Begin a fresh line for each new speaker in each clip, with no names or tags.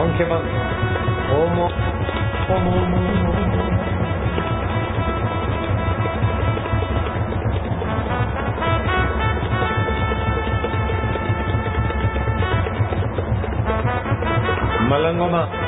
Monkey Month. Omo. Omo. Malangoma.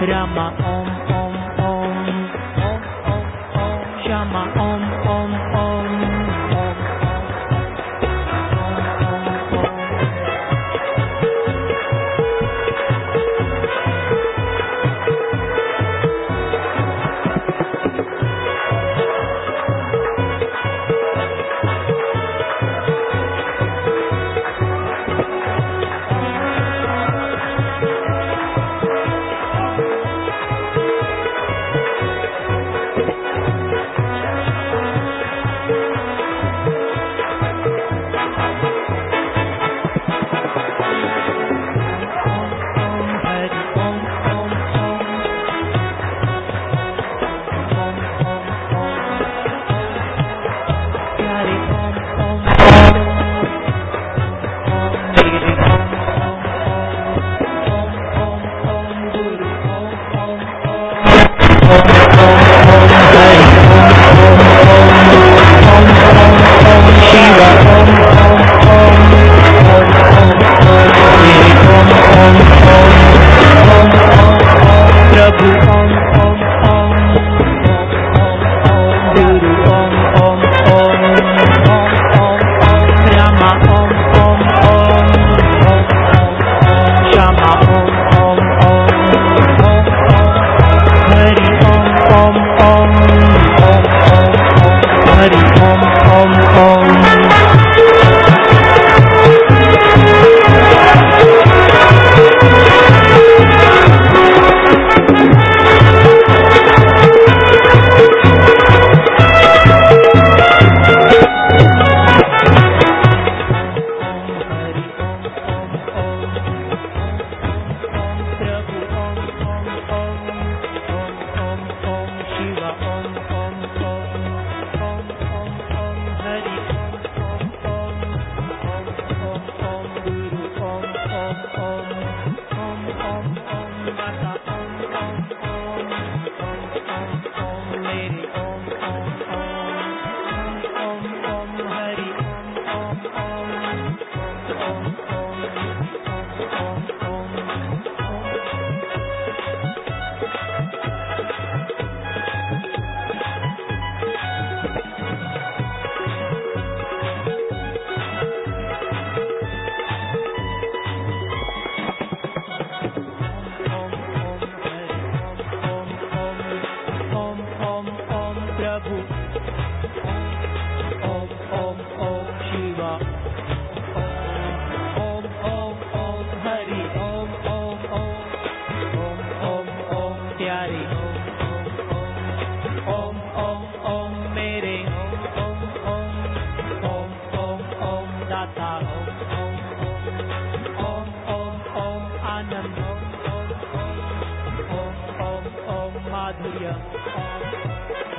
Rama Om Anand Om Om Om Madhurya Om